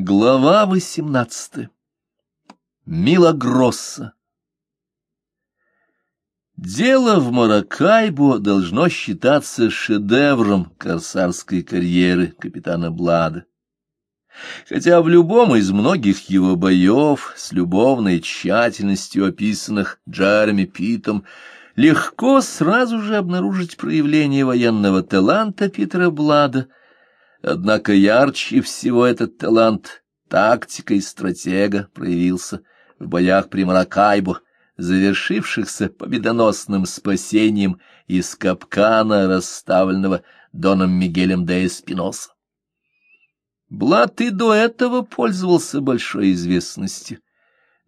Глава восемнадцатая. Милогросса. Дело в Маракайбо должно считаться шедевром корсарской карьеры капитана Блада. Хотя в любом из многих его боев, с любовной тщательностью описанных Джереми Питом, легко сразу же обнаружить проявление военного таланта Питера Блада — Однако ярче всего этот талант тактика и стратега проявился в боях при Маракайбо, завершившихся победоносным спасением из капкана, расставленного Доном Мигелем де Эспиноса. Блад и до этого пользовался большой известностью,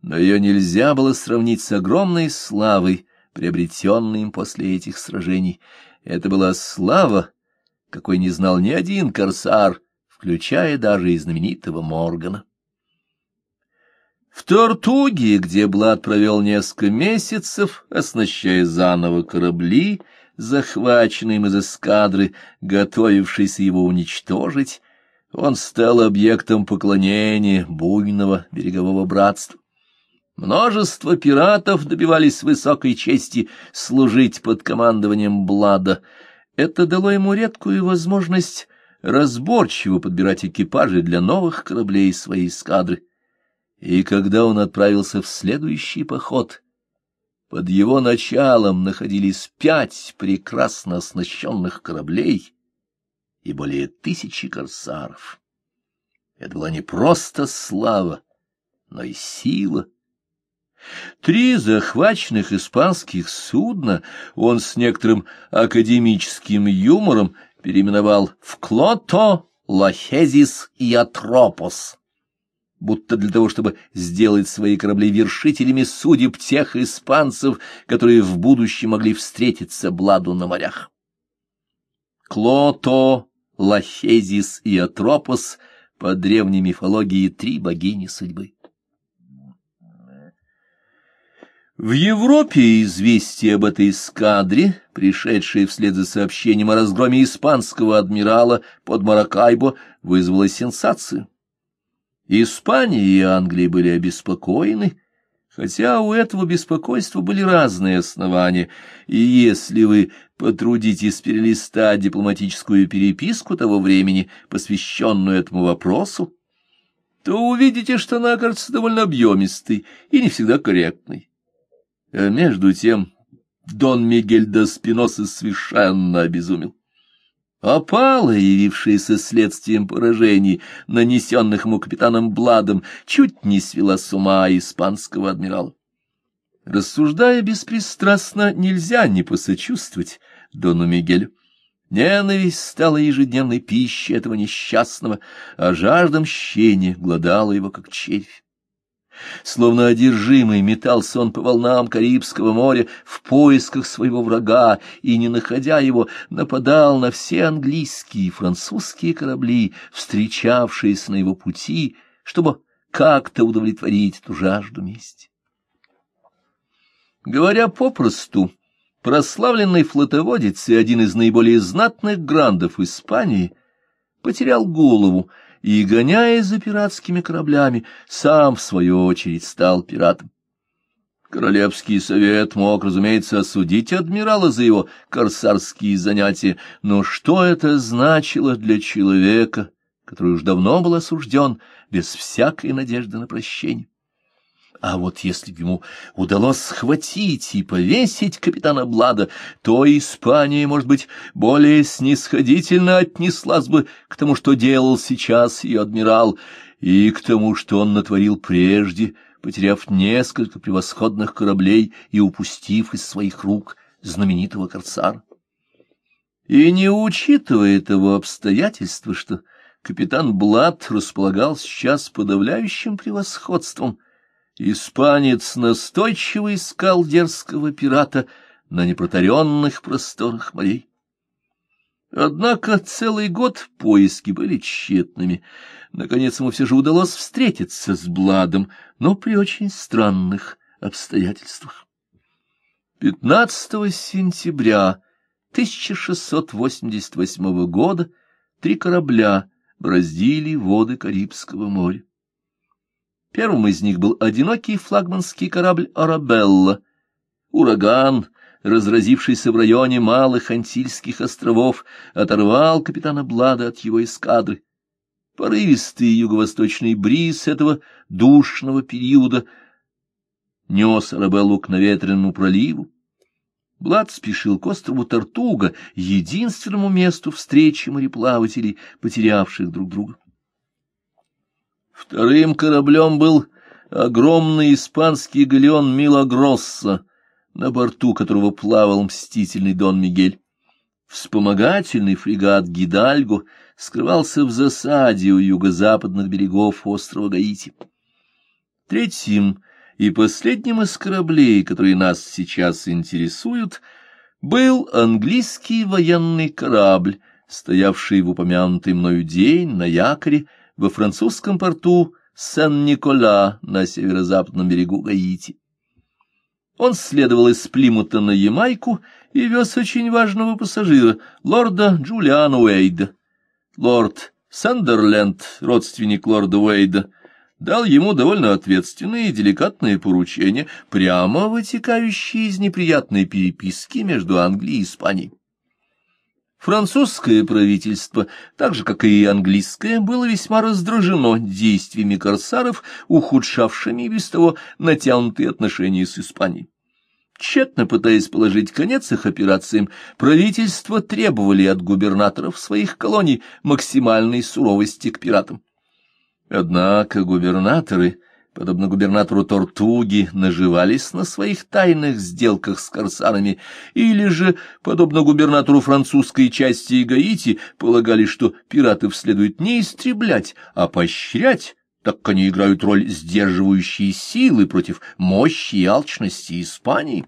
но ее нельзя было сравнить с огромной славой, приобретенной им после этих сражений. Это была слава, какой не знал ни один корсар, включая даже и знаменитого Моргана. В Тортуге, где Блад провел несколько месяцев, оснащая заново корабли, захваченные им из эскадры, готовившиеся его уничтожить, он стал объектом поклонения буйного берегового братства. Множество пиратов добивались высокой чести служить под командованием Блада — это дало ему редкую возможность разборчиво подбирать экипажи для новых кораблей своей эскадры. И когда он отправился в следующий поход, под его началом находились пять прекрасно оснащенных кораблей и более тысячи корсаров. Это была не просто слава, но и сила Три захваченных испанских судна он с некоторым академическим юмором переименовал в Клото, Лахезис и Атропос, будто для того, чтобы сделать свои корабли вершителями судеб тех испанцев, которые в будущем могли встретиться Бладу на морях. Клото, Лахезис и Атропос по древней мифологии три богини судьбы. В Европе известие об этой эскадре, пришедшее вслед за сообщением о разгроме испанского адмирала под Маракайбо, вызвало сенсацию. Испания и Англия были обеспокоены, хотя у этого беспокойства были разные основания, и если вы потрудитесь перелистать дипломатическую переписку того времени, посвященную этому вопросу, то увидите, что она окажется довольно объемистой и не всегда корректной. А между тем Дон Мигель до Спиноса совершенно обезумел. Опала, явившаяся следствием поражений, нанесенных ему капитаном Бладом, чуть не свела с ума испанского адмирала. Рассуждая беспристрастно, нельзя не посочувствовать Дону Мигелю. Ненависть стала ежедневной пищей этого несчастного, а жажда мщения глодала его, как червь. Словно одержимый метался он по волнам Карибского моря в поисках своего врага и, не находя его, нападал на все английские и французские корабли, встречавшиеся на его пути, чтобы как-то удовлетворить эту жажду мести. Говоря попросту, прославленный флотоводец и один из наиболее знатных грандов Испании потерял голову, и, гоняясь за пиратскими кораблями, сам, в свою очередь, стал пиратом. Королевский совет мог, разумеется, осудить адмирала за его корсарские занятия, но что это значило для человека, который уж давно был осужден без всякой надежды на прощение? А вот если бы ему удалось схватить и повесить капитана Блада, то Испания, может быть, более снисходительно отнеслась бы к тому, что делал сейчас ее адмирал, и к тому, что он натворил прежде, потеряв несколько превосходных кораблей и упустив из своих рук знаменитого корсара. И не учитывая того обстоятельства, что капитан Блад располагал сейчас подавляющим превосходством — Испанец настойчиво искал дерзкого пирата на непротаренных просторах морей. Однако целый год поиски были тщетными. Наконец ему все же удалось встретиться с Бладом, но при очень странных обстоятельствах. 15 сентября 1688 года три корабля бороздили воды Карибского моря. Первым из них был одинокий флагманский корабль «Арабелла». Ураган, разразившийся в районе Малых Антильских островов, оторвал капитана Блада от его эскадры. Порывистый юго-восточный бриз этого душного периода нес Арабеллу к наветренному проливу. Блад спешил к острову Тартуга, единственному месту встречи мореплавателей, потерявших друг друга. Вторым кораблем был огромный испанский галеон Милагросса, на борту которого плавал мстительный Дон Мигель. Вспомогательный фрегат Гидальго скрывался в засаде у юго-западных берегов острова Гаити. Третьим и последним из кораблей, которые нас сейчас интересуют, был английский военный корабль, стоявший в упомянутый мною день на якоре во французском порту Сен-Никола на северо-западном берегу Гаити. Он следовал из Плимута на Ямайку и вез очень важного пассажира, лорда Джулиана Уэйда. Лорд Сандерленд, родственник лорда Уэйда, дал ему довольно ответственные и деликатные поручения, прямо вытекающие из неприятной переписки между Англией и Испанией. Французское правительство, так же, как и английское, было весьма раздражено действиями корсаров, ухудшавшими без того натянутые отношения с Испанией. Тщетно пытаясь положить конец их операциям, правительство требовали от губернаторов своих колоний максимальной суровости к пиратам. Однако губернаторы, подобно губернатору Тортуги, наживались на своих тайных сделках с корсарами, или же, подобно губернатору французской части Гаити, полагали, что пиратов следует не истреблять, а поощрять, так как они играют роль сдерживающей силы против мощи и алчности Испании.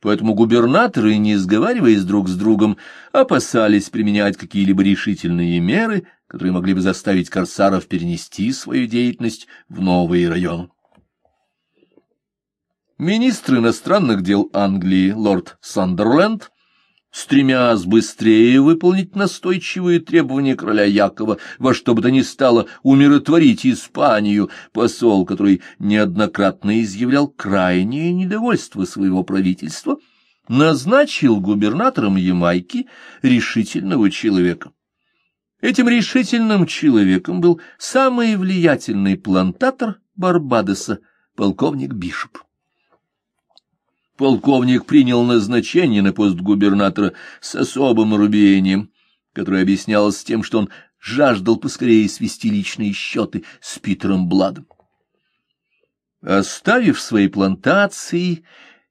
Поэтому губернаторы, не сговариваясь друг с другом, опасались применять какие-либо решительные меры, которые могли бы заставить корсаров перенести свою деятельность в новые районы. Министр иностранных дел Англии лорд Сандерленд стремясь быстрее выполнить настойчивые требования короля Якова, во что бы то ни стало умиротворить Испанию, посол, который неоднократно изъявлял крайнее недовольство своего правительства, назначил губернатором Ямайки решительного человека. Этим решительным человеком был самый влиятельный плантатор Барбадоса, полковник Бишоп полковник принял назначение на пост губернатора с особым рубением, которое объяснялось тем, что он жаждал поскорее свести личные счеты с Питером Бладом. Оставив свои плантации,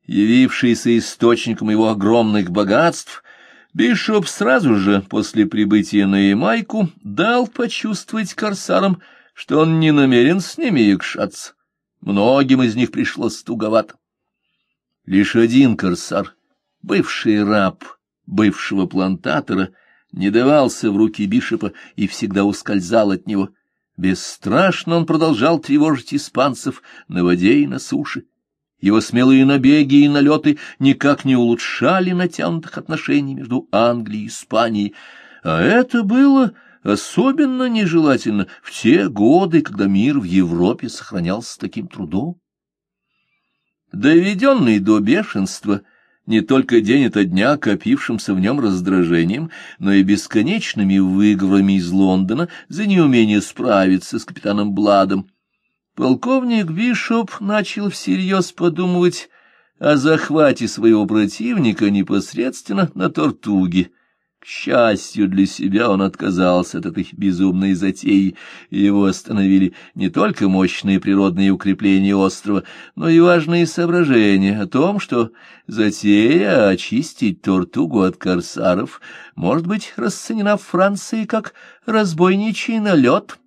явившиеся источником его огромных богатств, Бишоп сразу же после прибытия на Ямайку дал почувствовать корсарам, что он не намерен с ними якшаться. Многим из них пришлось туговато. Лишь один корсар, бывший раб бывшего плантатора, не давался в руки Бишопа и всегда ускользал от него. Бесстрашно он продолжал тревожить испанцев на воде и на суше. Его смелые набеги и налеты никак не улучшали натянутых отношений между Англией и Испанией, а это было особенно нежелательно в те годы, когда мир в Европе сохранялся таким трудом. Доведенный до бешенства. Не только день ото дня копившимся в нем раздражением, но и бесконечными выговорами из Лондона за неумение справиться с капитаном Бладом, полковник Бишоп начал всерьез подумывать о захвате своего противника непосредственно на Тортуге, счастью для себя он отказался от этой безумной затеи, и его остановили не только мощные природные укрепления острова, но и важные соображения о том, что затея очистить Тортугу от корсаров может быть расценена в Франции как разбойничий налет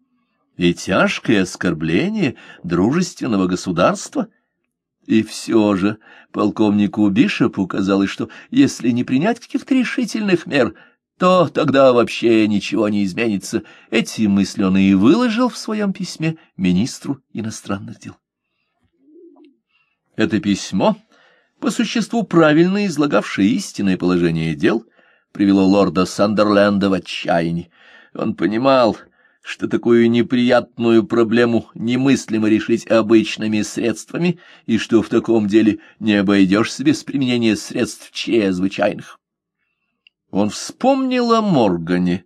и тяжкое оскорбление дружественного государства — и все же полковнику Бишопу казалось, что если не принять каких-то решительных мер, то тогда вообще ничего не изменится. Эти мысли он и выложил в своем письме министру иностранных дел. Это письмо, по существу правильно излагавшее истинное положение дел, привело лорда Сандерленда в отчаяние. Он понимал, что такую неприятную проблему немыслимо решить обычными средствами, и что в таком деле не обойдешься без применения средств чрезвычайных. Он вспомнил о Моргане,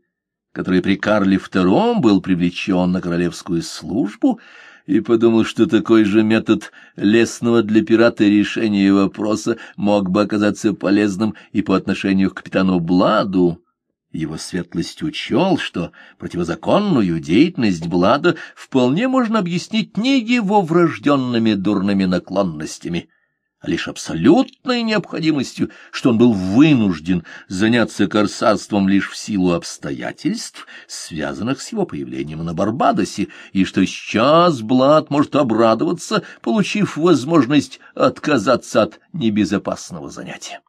который при Карле II был привлечен на королевскую службу, и подумал, что такой же метод лесного для пирата решения вопроса мог бы оказаться полезным и по отношению к капитану Бладу, его светлость учел, что противозаконную деятельность Блада вполне можно объяснить не его врожденными дурными наклонностями, а лишь абсолютной необходимостью, что он был вынужден заняться корсарством лишь в силу обстоятельств, связанных с его появлением на Барбадосе, и что сейчас Блад может обрадоваться, получив возможность отказаться от небезопасного занятия.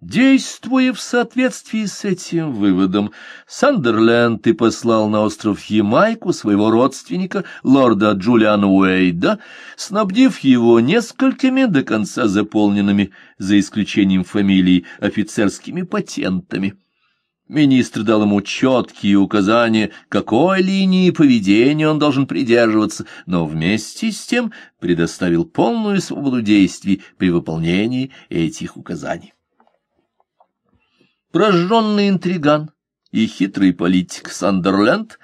Действуя в соответствии с этим выводом, Сандерленд и послал на остров Ямайку своего родственника, лорда Джулиана Уэйда, снабдив его несколькими до конца заполненными, за исключением фамилий, офицерскими патентами. Министр дал ему четкие указания, какой линии поведения он должен придерживаться, но вместе с тем предоставил полную свободу действий при выполнении этих указаний. Прожженный интриган и хитрый политик Сандерленд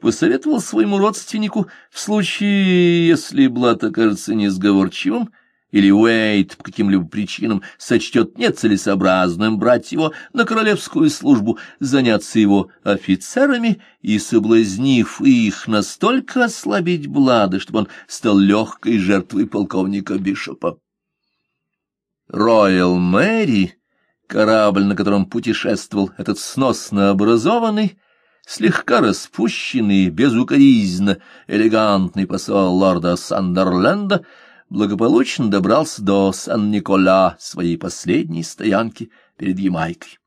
посоветовал своему родственнику в случае, если Блат окажется несговорчивым, или Уэйт по каким-либо причинам сочтет нецелесообразным брать его на королевскую службу, заняться его офицерами и, соблазнив их, настолько ослабить Блада, чтобы он стал легкой жертвой полковника Бишопа. Роял Мэри Корабль, на котором путешествовал этот сносно образованный, слегка распущенный, безукоризненно элегантный посол лорда Сандерленда, благополучно добрался до Сан-Никола, своей последней стоянки перед Ямайкой.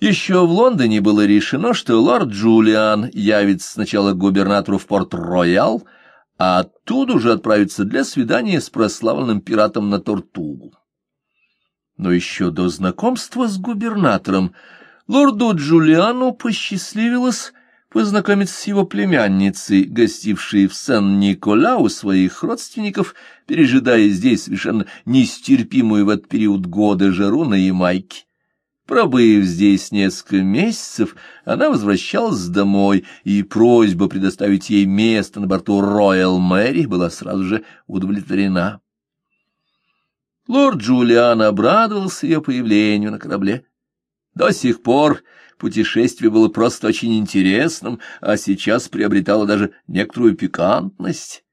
Еще в Лондоне было решено, что лорд Джулиан явится сначала к губернатору в Порт-Роял, а оттуда уже отправится для свидания с прославленным пиратом на Тортугу но еще до знакомства с губернатором лорду Джулиану посчастливилось познакомиться с его племянницей, гостившей в Сан-Никола у своих родственников, пережидая здесь совершенно нестерпимую в этот период года жару на Ямайке. Пробыв здесь несколько месяцев, она возвращалась домой, и просьба предоставить ей место на борту Роyal Мэри была сразу же удовлетворена. Лорд Джулиан обрадовался ее появлению на корабле. До сих пор путешествие было просто очень интересным, а сейчас приобретало даже некоторую пикантность.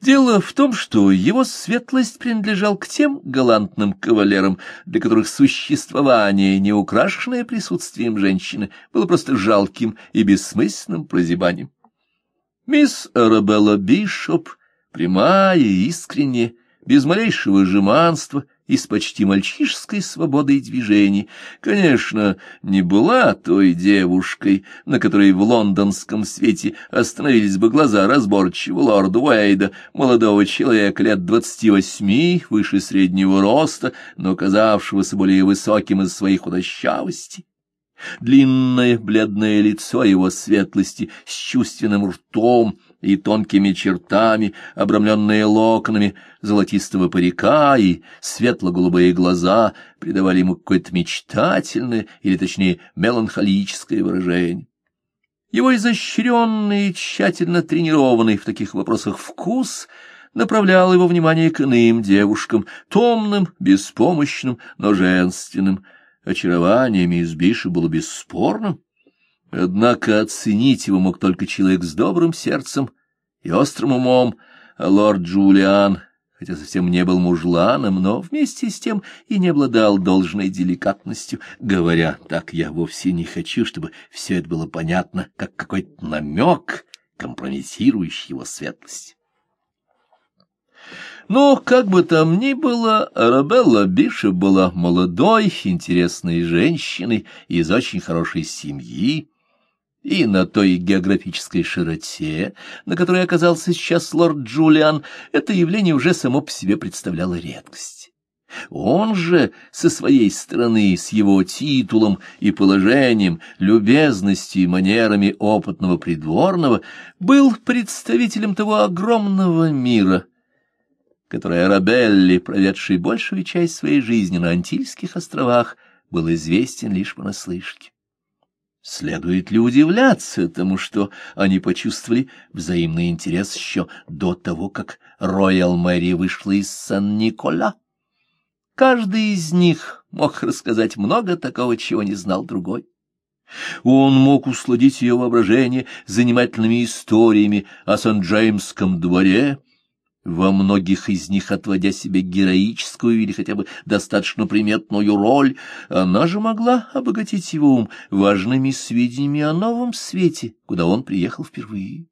Дело в том, что его светлость принадлежал к тем галантным кавалерам, для которых существование, не украшенное присутствием женщины, было просто жалким и бессмысленным прозябанием. Мисс Арабелла Бишоп, прямая и искренняя, без малейшего жеманства и с почти мальчишеской свободой движений, конечно, не была той девушкой, на которой в лондонском свете остановились бы глаза разборчивого лорда Уэйда, молодого человека лет двадцати восьми, выше среднего роста, но казавшегося более высоким из своей худощавости. Длинное бледное лицо его светлости с чувственным ртом и тонкими чертами, обрамленные локонами золотистого парика и светло-голубые глаза придавали ему какое-то мечтательное, или точнее меланхолическое выражение. Его изощренный и тщательно тренированный в таких вопросах вкус направлял его внимание к иным девушкам, томным, беспомощным, но женственным. Очарование мисс Биша было бесспорным. Однако оценить его мог только человек с добрым сердцем и острым умом, а лорд Джулиан, хотя совсем не был мужланом, но вместе с тем и не обладал должной деликатностью. Говоря так, я вовсе не хочу, чтобы все это было понятно, как какой-то намек, компрометирующий его светлость. Но, как бы там ни было, Арабелла Бишоп была молодой, интересной женщиной из очень хорошей семьи, и на той географической широте, на которой оказался сейчас лорд Джулиан, это явление уже само по себе представляло редкость. Он же со своей стороны, с его титулом и положением, любезностью и манерами опытного придворного, был представителем того огромного мира, который Арабелли, проведший большую часть своей жизни на Антильских островах, был известен лишь понаслышке. Следует ли удивляться тому, что они почувствовали взаимный интерес еще до того, как Роял Мэри вышла из Сан-Никола? Каждый из них мог рассказать много такого, чего не знал другой. Он мог усладить ее воображение занимательными историями о Сан-Джеймском дворе, во многих из них отводя себе героическую или хотя бы достаточно приметную роль, она же могла обогатить его ум важными сведениями о новом свете, куда он приехал впервые.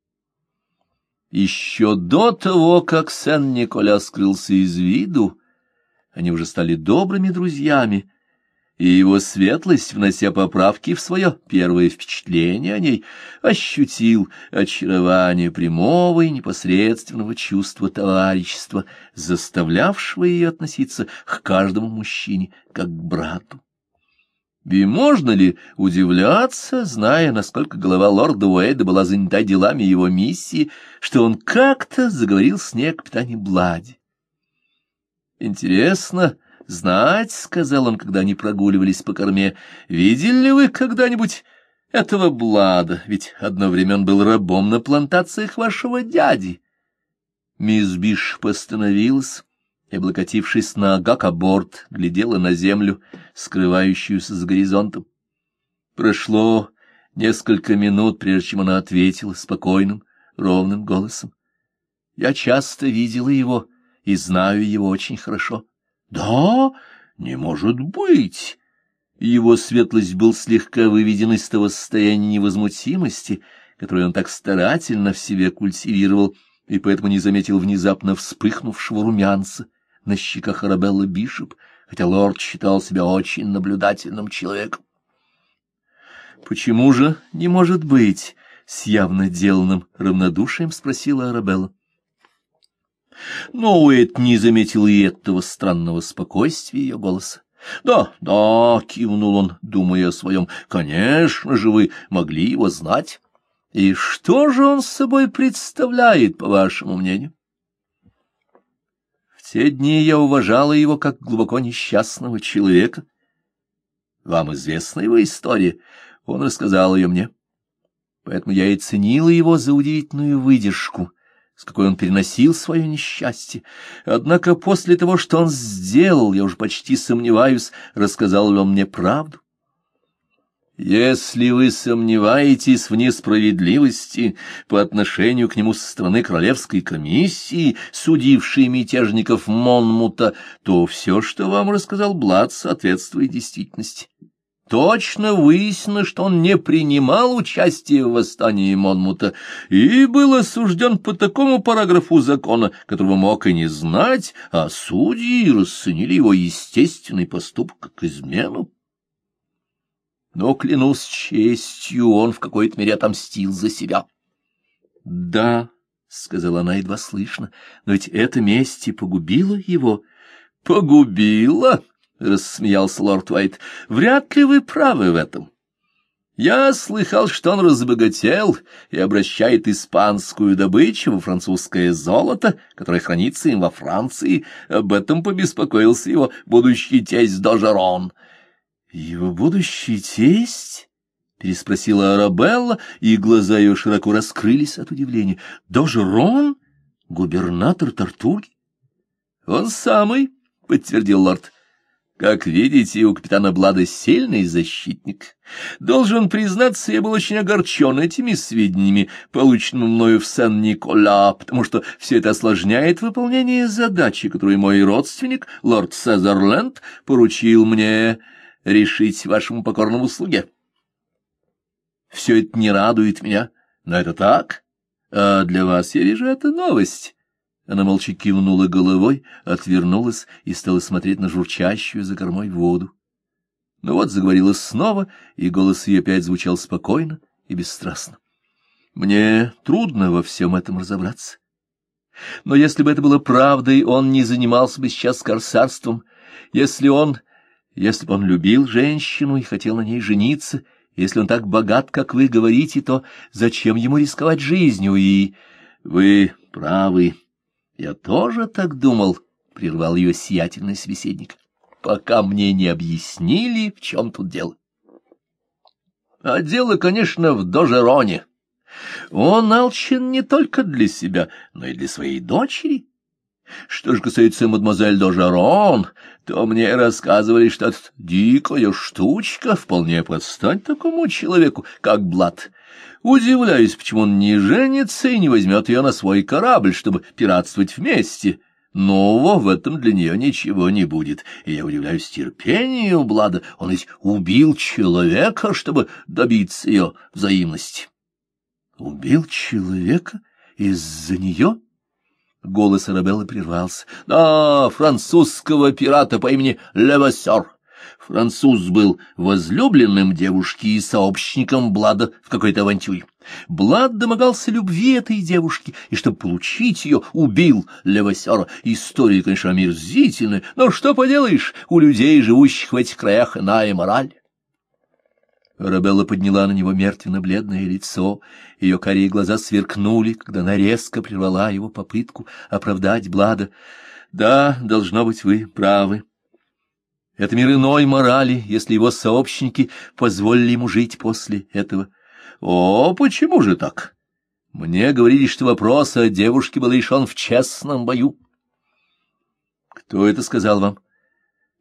Еще до того, как Сен-Николя скрылся из виду, они уже стали добрыми друзьями, и его светлость, внося поправки в свое первое впечатление о ней, ощутил очарование прямого и непосредственного чувства товарищества, заставлявшего ее относиться к каждому мужчине как к брату. И можно ли удивляться, зная, насколько голова лорда Уэйда была занята делами его миссии, что он как-то заговорил с ней о капитане Блади? Интересно знать, — сказал он, когда они прогуливались по корме, — видели ли вы когда-нибудь этого Блада? Ведь одно время он был рабом на плантациях вашего дяди. Мисс Биш постановилась и, облокотившись на гакоборд, глядела на землю, скрывающуюся за горизонтом. Прошло несколько минут, прежде чем она ответила спокойным, ровным голосом. Я часто видела его и знаю его очень хорошо. — Да, не может быть! Его светлость был слегка выведен из того состояния невозмутимости, которое он так старательно в себе культивировал, и поэтому не заметил внезапно вспыхнувшего румянца на щеках Арабелла Бишоп, хотя лорд считал себя очень наблюдательным человеком. — Почему же не может быть? — с явно деланным равнодушием спросила Арабелла. Но Уэйт не заметил и этого странного спокойствия ее голоса. «Да, да», — кивнул он, думая о своем, — «конечно же вы могли его знать. И что же он собой представляет, по вашему мнению?» В те дни я уважала его как глубоко несчастного человека. Вам известна его история, он рассказал ее мне. Поэтому я и ценила его за удивительную выдержку — с какой он переносил свое несчастье. Однако после того, что он сделал, я уже почти сомневаюсь, рассказал ли он мне правду. Если вы сомневаетесь в несправедливости по отношению к нему со стороны Королевской комиссии, судившей мятежников Монмута, то все, что вам рассказал Блад, соответствует действительности. Точно выяснено, что он не принимал участия в восстании Монмута и был осужден по такому параграфу закона, которого мог и не знать, а судьи расценили его естественный поступок как измену. Но, клянусь честью, он в какой-то мере отомстил за себя. — Да, — сказала она едва слышно, — но ведь эта месть и погубила его. — Погубила? — рассмеялся лорд Уайт, — вряд ли вы правы в этом. Я слыхал, что он разбогател и обращает испанскую добычу во французское золото, которое хранится им во Франции. Об этом побеспокоился его будущий тесть Дожерон. — Его будущий тесть? — переспросила Арабелла, и глаза ее широко раскрылись от удивления. — Дожерон? Губернатор Тартуги? — Он самый, — подтвердил лорд. Как видите, у капитана Блада сильный защитник. Должен признаться, я был очень огорчен этими сведениями, полученными мною в Сан-Никола, потому что все это осложняет выполнение задачи, которую мой родственник, лорд Сезерленд, поручил мне решить вашему покорному слуге. Все это не радует меня, но это так. А для вас, я вижу, это новость. Она молча кивнула головой, отвернулась и стала смотреть на журчащую за кормой воду. Но вот заговорила снова, и голос ее опять звучал спокойно и бесстрастно. Мне трудно во всем этом разобраться. Но если бы это было правдой, он не занимался бы сейчас корсарством если он... Если бы он любил женщину и хотел на ней жениться, если он так богат, как вы говорите, то зачем ему рисковать жизнью? И вы правы. Я тоже так думал, — прервал ее сиятельный собеседник, — пока мне не объяснили, в чем тут дело. А дело, конечно, в Дожероне. Он алчен не только для себя, но и для своей дочери. Что же касается мадемуазель Дожерон, то мне рассказывали, что это дикая штучка, вполне подстать такому человеку, как Блад. Удивляюсь, почему он не женится и не возьмет ее на свой корабль, чтобы пиратствовать вместе. Нового в этом для нее ничего не будет, и я удивляюсь терпению Блада. Он ведь убил человека, чтобы добиться ее взаимности. Убил человека из-за нее? Голос Арабеллы прервался. Да, французского пирата по имени Левасер. Француз был возлюбленным девушки и сообщником Блада в какой-то авантюре. Блад домогался любви этой девушки, и, чтобы получить ее, убил Левасера. История, конечно, омерзительная, но что поделаешь, у людей, живущих в этих краях, иная мораль. Арабелла подняла на него мертвенно-бледное лицо, ее карие глаза сверкнули, когда она резко прервала его попытку оправдать Блада. «Да, должно быть, вы правы. Это мир иной морали, если его сообщники позволили ему жить после этого. О, почему же так? Мне говорили, что вопрос о девушке был решен в честном бою». «Кто это сказал вам?»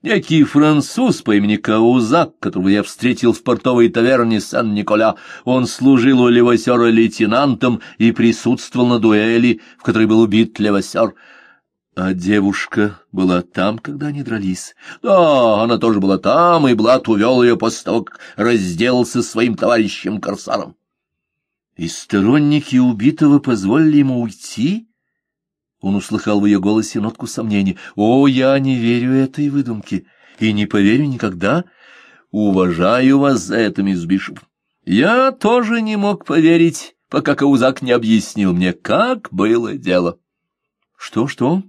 Некий француз по имени Каузак, которого я встретил в портовой таверне Сан-Николя, он служил у Левасера лейтенантом и присутствовал на дуэли, в которой был убит Левасер. А девушка была там, когда они дрались. Да, она тоже была там, и Блат увел ее после того, как разделался своим товарищем-корсаром. И сторонники убитого позволили ему уйти? Он услыхал в ее голосе нотку сомнения. «О, я не верю этой выдумке и не поверю никогда. Уважаю вас за это, мисс Бишоп. Я тоже не мог поверить, пока Каузак не объяснил мне, как было дело». «Что-что?»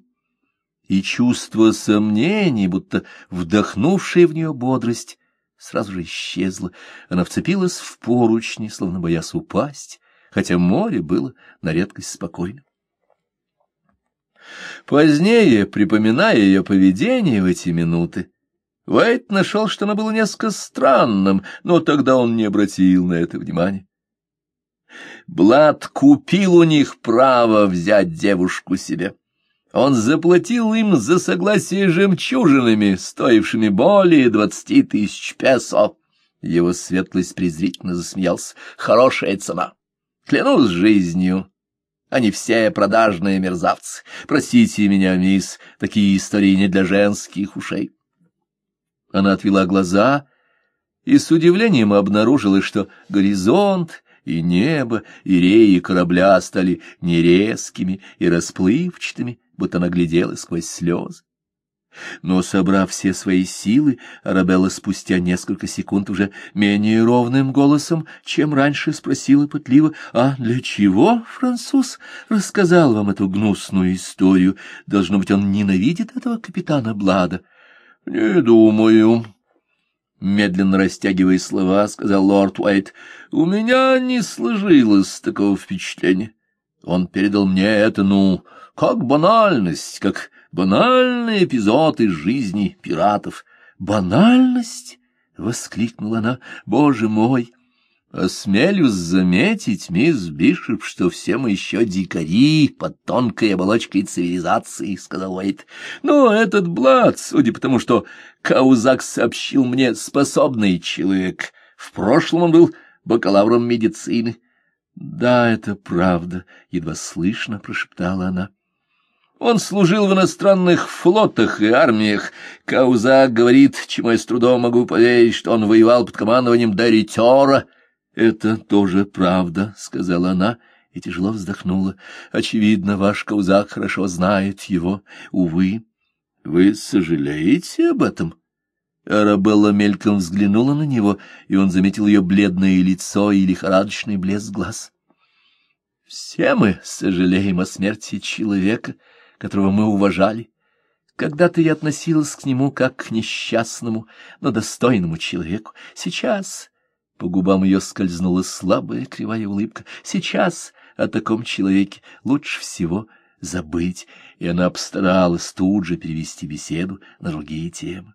И чувство сомнений, будто вдохнувшая в нее бодрость, сразу же исчезло. Она вцепилась в поручни, словно боясь упасть, хотя море было на редкость спокойным. Позднее, припоминая ее поведение в эти минуты, Уэйт нашел, что оно было несколько странным, но тогда он не обратил на это внимания. Блад купил у них право взять девушку себе. Он заплатил им за согласие жемчужинами, стоившими более двадцати тысяч песо. Его светлость презрительно засмеялся. Хорошая цена. Клянусь жизнью, они все продажные мерзавцы. Простите меня, мисс, такие истории не для женских ушей. Она отвела глаза и с удивлением обнаружила, что горизонт и небо, и реи корабля стали нерезкими и расплывчатыми, будто она глядела сквозь слезы. Но, собрав все свои силы, Арабелла спустя несколько секунд уже менее ровным голосом, чем раньше, спросила пытливо, «А для чего француз рассказал вам эту гнусную историю? Должно быть, он ненавидит этого капитана Блада». «Не думаю», — медленно растягивая слова, сказал лорд Уайт, — «у меня не сложилось такого впечатления. Он передал мне это, ну, как банальность, как банальный эпизод из жизни пиратов. «Банальность!» — воскликнула она. «Боже мой!» «Осмелюсь заметить, мисс Бишоп, что все мы еще дикари под тонкой оболочкой цивилизации», — сказал Уэйт. «Но этот Блад, судя по тому, что Каузак сообщил мне, способный человек. В прошлом он был бакалавром медицины». «Да, это правда», — едва слышно прошептала она. Он служил в иностранных флотах и армиях. Каузак говорит, чему я с трудом могу поверить, что он воевал под командованием Даритера. — Это тоже правда, — сказала она и тяжело вздохнула. — Очевидно, ваш Каузак хорошо знает его. Увы. — Вы сожалеете об этом? Арабелла мельком взглянула на него, и он заметил ее бледное лицо и лихорадочный блеск глаз. — Все мы сожалеем о смерти человека, — которого мы уважали. Когда-то я относилась к нему как к несчастному, но достойному человеку. Сейчас по губам ее скользнула слабая кривая улыбка. Сейчас о таком человеке лучше всего забыть, и она обстаралась тут же перевести беседу на другие темы.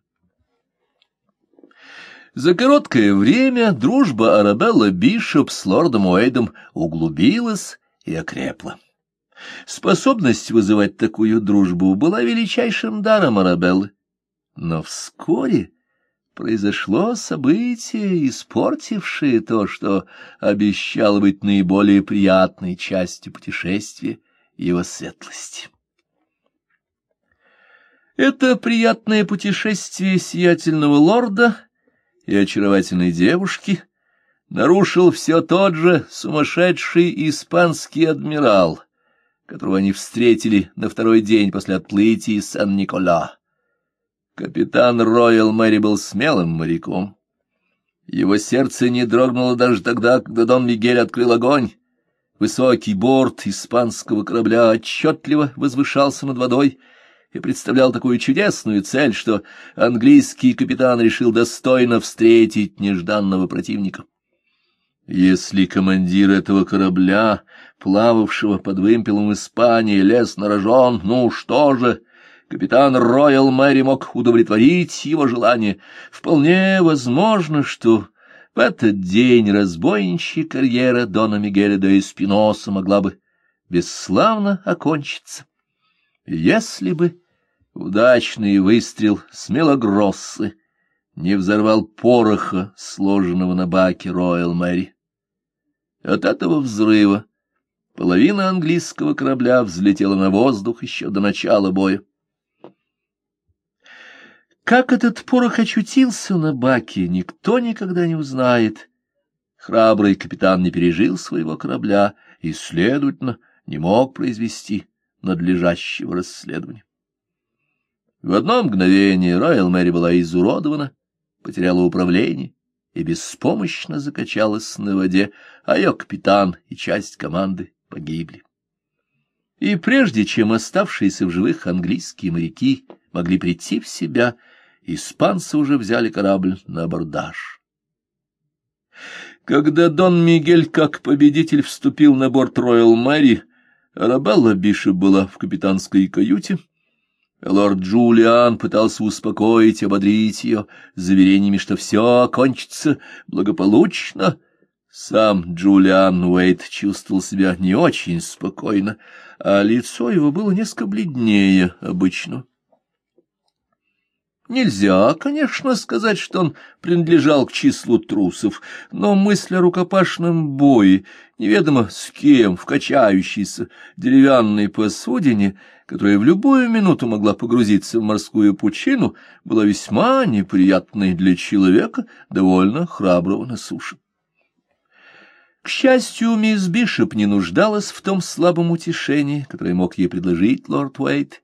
За короткое время дружба Арабелла Бишоп с лордом Уэйдом углубилась и окрепла. Способность вызывать такую дружбу была величайшим даром Арабеллы. Но вскоре произошло событие, испортившее то, что обещало быть наиболее приятной частью путешествия его светлости. Это приятное путешествие сиятельного лорда и очаровательной девушки нарушил все тот же сумасшедший испанский адмирал — которого они встретили на второй день после отплытия из Сан-Никола. Капитан Роyal Мэри был смелым моряком. Его сердце не дрогнуло даже тогда, когда Дон Мигель открыл огонь. Высокий борт испанского корабля отчетливо возвышался над водой и представлял такую чудесную цель, что английский капитан решил достойно встретить нежданного противника. Если командир этого корабля, плававшего под вымпелом Испании, лез на рожон, ну что же, капитан Роял Мэри мог удовлетворить его желание. Вполне возможно, что в этот день разбойничья карьера Дона Мигеля де Эспиноса могла бы бесславно окончиться. Если бы удачный выстрел смелогроссы не взорвал пороха, сложенного на баке Роял Мэри. От этого взрыва половина английского корабля взлетела на воздух еще до начала боя. Как этот порох очутился на баке, никто никогда не узнает. Храбрый капитан не пережил своего корабля и, следовательно, не мог произвести надлежащего расследования. В одно мгновение Роял Мэри была изуродована, потеряла управление, и беспомощно закачалась на воде, а ее капитан и часть команды погибли. И прежде чем оставшиеся в живых английские моряки могли прийти в себя, испанцы уже взяли корабль на абордаж. Когда Дон Мигель как победитель вступил на борт Роyal Мэри, Арабелла Бишоп была в капитанской каюте, Лорд Джулиан пытался успокоить, ободрить ее заверениями, что все окончится благополучно. Сам Джулиан Уэйт чувствовал себя не очень спокойно, а лицо его было несколько бледнее обычно. Нельзя, конечно, сказать, что он принадлежал к числу трусов, но мысль о рукопашном бое, неведомо с кем, в качающейся деревянной посудине — которая в любую минуту могла погрузиться в морскую пучину, была весьма неприятной для человека, довольно храброго на суше. К счастью, мисс Бишоп не нуждалась в том слабом утешении, которое мог ей предложить лорд Уэйт.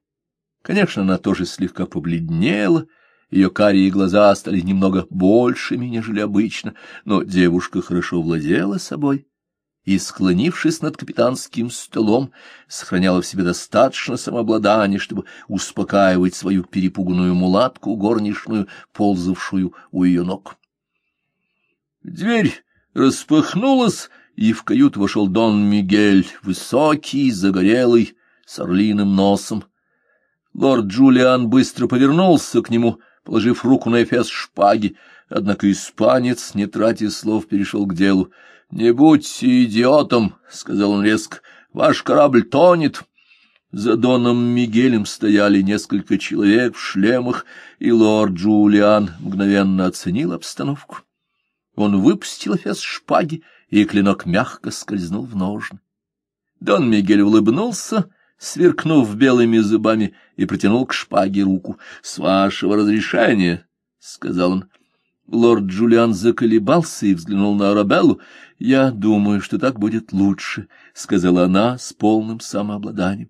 Конечно, она тоже слегка побледнела, ее карие глаза стали немного большими, нежели обычно, но девушка хорошо владела собой и, склонившись над капитанским столом, сохраняла в себе достаточно самообладания, чтобы успокаивать свою перепуганную мулатку горничную, ползавшую у ее ног. Дверь распахнулась, и в каюту вошел Дон Мигель, высокий, загорелый, с орлиным носом. Лорд Джулиан быстро повернулся к нему, положив руку на эфес шпаги, однако испанец, не тратя слов, перешел к делу —— Не будьте идиотом, — сказал он резко, — ваш корабль тонет. За Доном Мигелем стояли несколько человек в шлемах, и лорд Джулиан мгновенно оценил обстановку. Он выпустил эфес шпаги, и клинок мягко скользнул в ножны. Дон Мигель улыбнулся, сверкнув белыми зубами, и протянул к шпаге руку. — С вашего разрешения, — сказал он, — Лорд Джулиан заколебался и взглянул на Арабеллу. — Я думаю, что так будет лучше, — сказала она с полным самообладанием.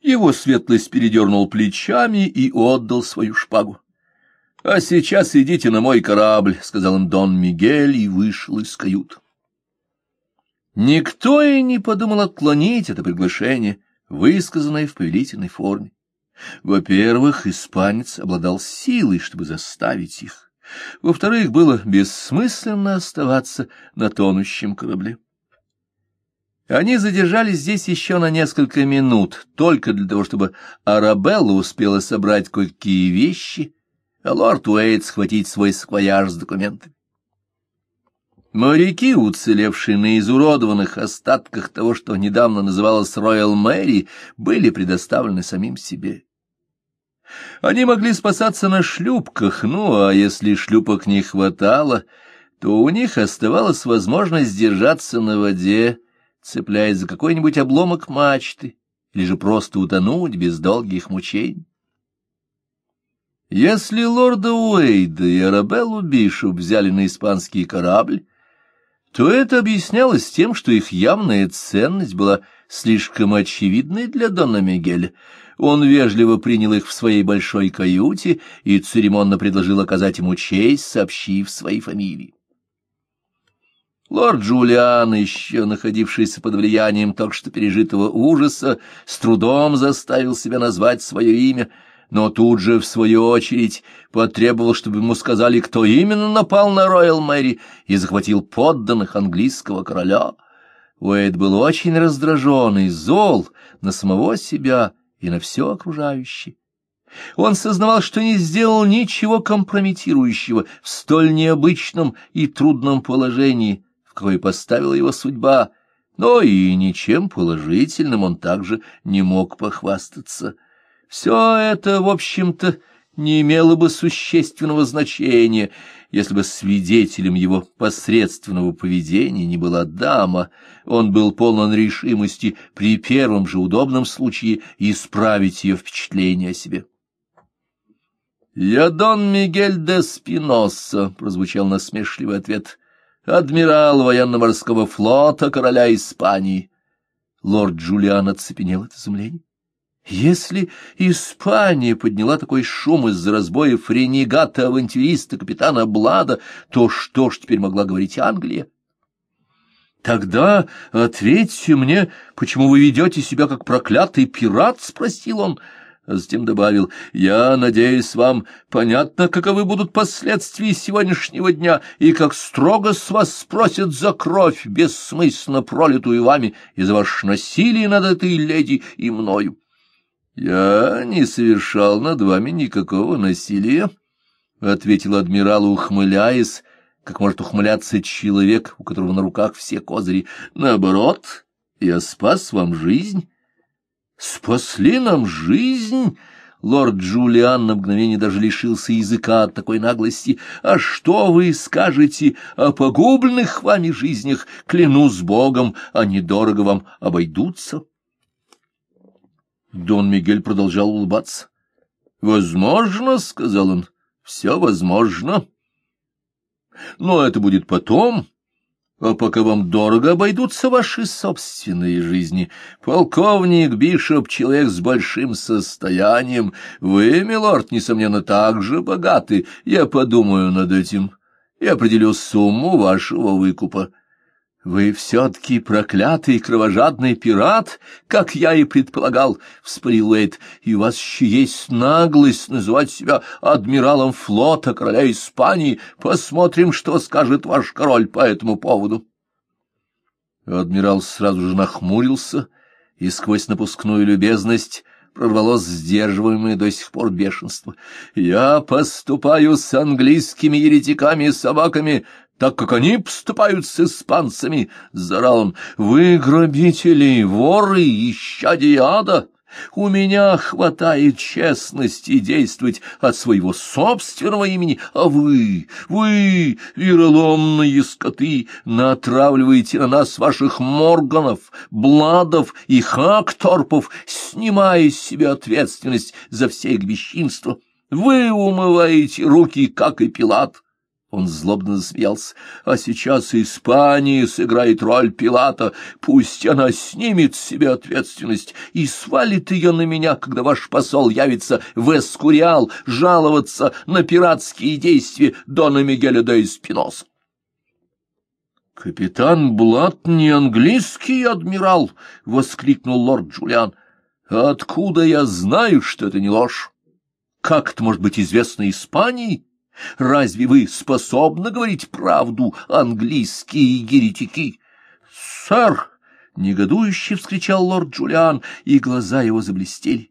Его светлость передернул плечами и отдал свою шпагу. — А сейчас идите на мой корабль, — сказал им Дон Мигель и вышел из кают. Никто и не подумал отклонить это приглашение, высказанное в повелительной форме. Во-первых, испанец обладал силой, чтобы заставить их. Во-вторых, было бессмысленно оставаться на тонущем корабле. Они задержались здесь еще на несколько минут, только для того, чтобы Арабелла успела собрать кое-какие вещи, а лорд Уэйд схватить свой саквояж с документами. Моряки, уцелевшие на изуродованных остатках того, что недавно называлось Роyal Мэри, были предоставлены самим себе. Они могли спасаться на шлюпках, ну, а если шлюпок не хватало, то у них оставалась возможность держаться на воде, цепляясь за какой-нибудь обломок мачты, или же просто утонуть без долгих мучений. Если лорда Уэйда и Арабеллу Бишоп взяли на испанский корабль, то это объяснялось тем, что их явная ценность была слишком очевидной для Дона Мигеля. Он вежливо принял их в своей большой каюте и церемонно предложил оказать ему честь, сообщив свои фамилии. Лорд Джулиан, еще находившийся под влиянием только что пережитого ужаса, с трудом заставил себя назвать свое имя — но тут же, в свою очередь, потребовал, чтобы ему сказали, кто именно напал на Роyal Мэри и захватил подданных английского короля. Уэйд был очень раздражен и зол на самого себя и на все окружающее. Он сознавал, что не сделал ничего компрометирующего в столь необычном и трудном положении, в какое поставила его судьба, но и ничем положительным он также не мог похвастаться. Все это, в общем-то, не имело бы существенного значения, если бы свидетелем его посредственного поведения не была дама. Он был полон решимости при первом же удобном случае исправить ее впечатление о себе. «Я Дон Мигель де Спиноса», — прозвучал насмешливый ответ, — «адмирал военно-морского флота короля Испании». Лорд Джулиан оцепенел от изумления. Если Испания подняла такой шум из-за разбоев ренегата-авантюриста капитана Блада, то что ж теперь могла говорить Англия? «Тогда ответьте мне, почему вы ведете себя как проклятый пират?» — спросил он. А затем добавил, «Я надеюсь, вам понятно, каковы будут последствия сегодняшнего дня, и как строго с вас спросят за кровь, бессмысленно пролитую вами, и за ваше насилие над этой леди и мною». «Я не совершал над вами никакого насилия», — ответил адмирал, ухмыляясь, как может ухмыляться человек, у которого на руках все козыри. «Наоборот, я спас вам жизнь». «Спасли нам жизнь?» Лорд Джулиан на мгновение даже лишился языка от такой наглости. «А что вы скажете о погубленных вами жизнях? Клянусь Богом, они дорого вам обойдутся». Дон Мигель продолжал улыбаться. «Возможно, — сказал он, — все возможно. Но это будет потом, а пока вам дорого обойдутся ваши собственные жизни. Полковник Бишоп — человек с большим состоянием. Вы, милорд, несомненно, также богаты. Я подумаю над этим и определю сумму вашего выкупа». «Вы все-таки проклятый кровожадный пират, как я и предполагал», — вспорил Уэйд, — «и у вас еще есть наглость называть себя адмиралом флота короля Испании. Посмотрим, что скажет ваш король по этому поводу». Адмирал сразу же нахмурился и сквозь напускную любезность прорвалось сдерживаемое до сих пор бешенство. «Я поступаю с английскими еретиками и собаками так как они поступают с испанцами, — зарал он, — вы грабители, воры, исчадия ада. У меня хватает честности действовать от своего собственного имени, а вы, вы, вероломные скоты, натравливаете на нас ваших Морганов, Бладов и Хакторпов, снимая с себя ответственность за все их бесчинства. Вы умываете руки, как и Пилат. Он злобно засмеялся. «А сейчас Испания сыграет роль Пилата. Пусть она снимет с себя ответственность и свалит ее на меня, когда ваш посол явится в Эскуриал жаловаться на пиратские действия Дона Мигеля де Эспиноса». «Капитан Блат не английский адмирал!» — воскликнул лорд Джулиан. Откуда я знаю, что это не ложь? Как это может быть известно Испании? Разве вы способны говорить правду, английские еретики? Сэр! — негодующе вскричал лорд Джулиан, и глаза его заблестели.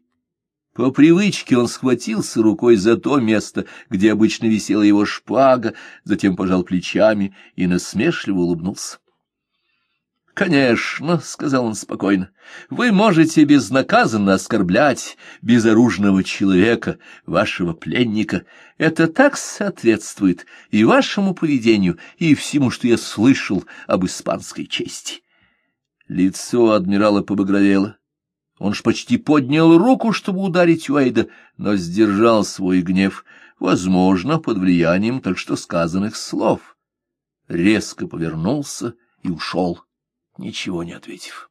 По привычке он схватился рукой за то место, где обычно висела его шпага, затем пожал плечами и насмешливо улыбнулся. — Конечно, — сказал он спокойно, — вы можете безнаказанно оскорблять безоружного человека, вашего пленника. Это так соответствует и вашему поведению, и всему, что я слышал об испанской чести. Лицо адмирала побагровело. Он ж почти поднял руку, чтобы ударить Уэйда, но сдержал свой гнев, возможно, под влиянием только что сказанных слов. Резко повернулся и ушел, ничего не ответив.